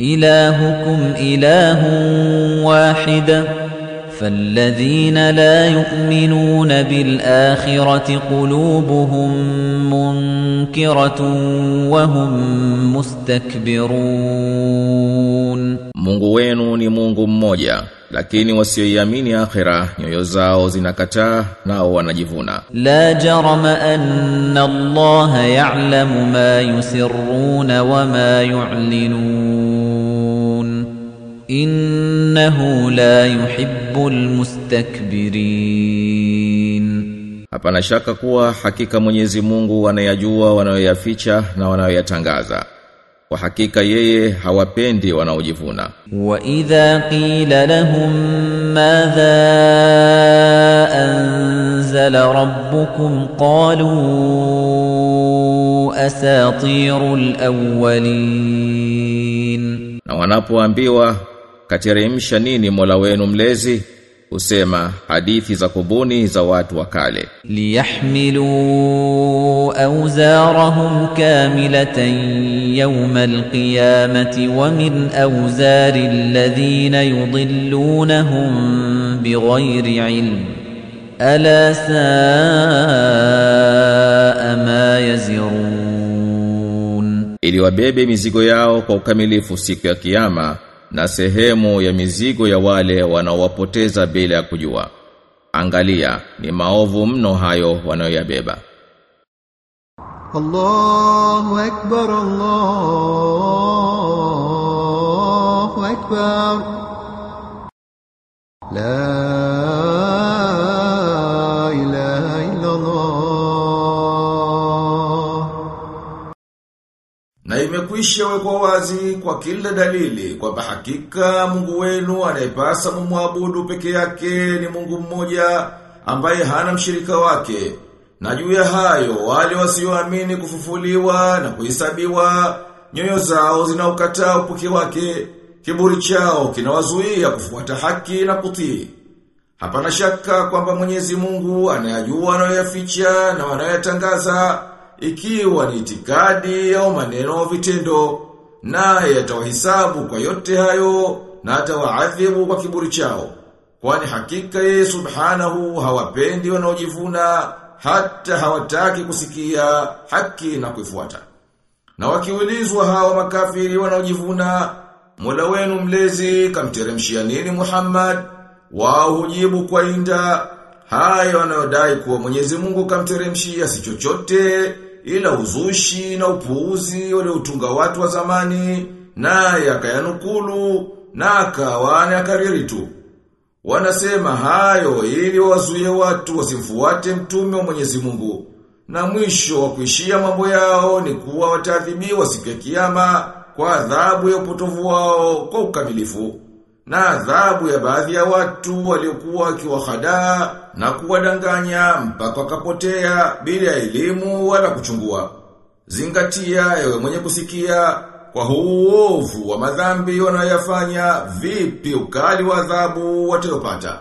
إلهكم إله واحد. فالذين لا يؤمنون بالآخرة قلوبهم منكرة وهم مستكبرون Mungu wenu ni Mungu mmoja lakini wasioiamini akhira nyoyo zao zinakataa nao wanajivuna. لا جرم أن الله يعلم ما يسرون وما يعلنون innahu la yuhibbul mustakbirin. Hapana shaka kuwa hakika Mwenyezi Mungu anayajua wanayoyaficha na wanayoyatangaza. Kwa hakika yeye hawapendi wanaojivuna. Wa idha qila lahum madha anzala rabbukum qalu asatirul awwalin. Na wanapoambiwa kateremsha nini Mola wenu mlezi husema hadithi za kubuni za watu wa kale ليحملوا أوزارهم كاملة يوم القيامة ومن أوزار الذين يضلونهم بغير علم ألا ساء ما يزرون ili wabebe mizigo yao kwa ukamilifu siku ya kiyama na sehemu ya mizigo ya wale wanaowapoteza bila ya kujua. Angalia, ni maovu mno hayo wanayoyabeba. Allahu akbar Allahu akbar La Imekwisha wekwa wazi kwa kila dalili kwamba hakika Mungu wenu anayepasa mumwabudu peke yake ni Mungu mmoja ambaye hana mshirika wake. Na juu ya hayo wale wasioamini kufufuliwa na kuhesabiwa nyoyo zao zinaukataa upuki wake, kiburi chao kinawazuia kufuata haki na kutii. Hapana shaka kwamba Mwenyezi Mungu anayajua anayoyaficha na wanayoyatangaza ikiwa ni itikadi au maneno vitendo naye atawahisabu kwa yote hayo na atawaadhibu kwa kiburi chao. Kwani hakika yeye subhanahu hawapendi wanaojivuna hata hawataki kusikia haki na kuifuata. Na wakiulizwa hawa makafiri wanaojivuna Mola wenu mlezi kamteremshia nini Muhammad? Wao hujibu kwa inda. Hayo wanayodai kuwa Mwenyezi Mungu kamteremshia si chochote ila uzushi na upuuzi utunga watu wa zamani naye akayanukulu na akawa akariri tu. Wanasema hayo ili wazuie watu wasimfuate mtume wa Mwenyezi Mungu na mwisho wa kuishia mambo yao ni kuwa wataadhibiwa siku ya kiyama kwa adhabu ya upotovu wao kwa ukamilifu na adhabu ya baadhi ya watu waliokuwa wakiwahadaa na kuwadanganya mpaka wakapotea bila elimu wala kuchungua. Zingatia ewe mwenye kusikia kwa huovu uovu wa madhambi wanayoyafanya vipi ukali wa adhabu watayopata.